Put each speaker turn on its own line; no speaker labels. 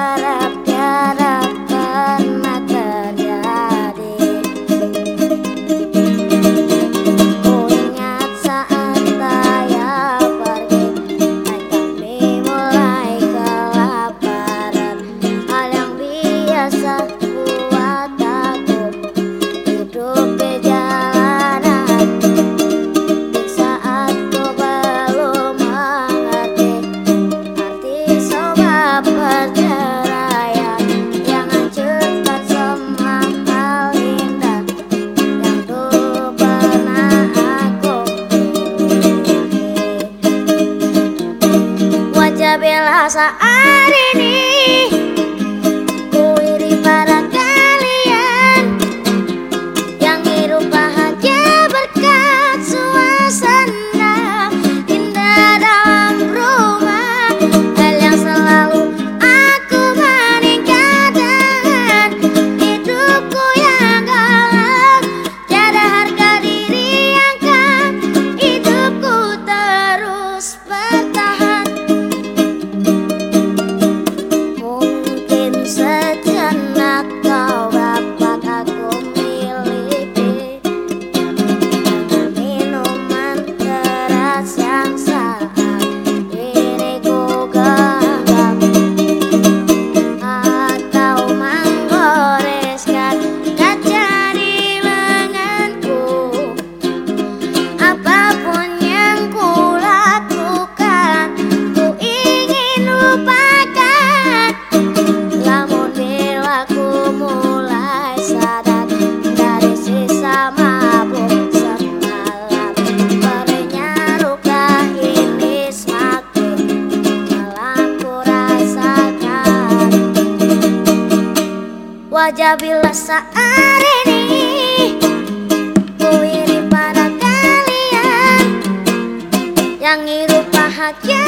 para Bela saat ini Wajah bila saat ini Ku iri pada kalian Yang hidup bahagia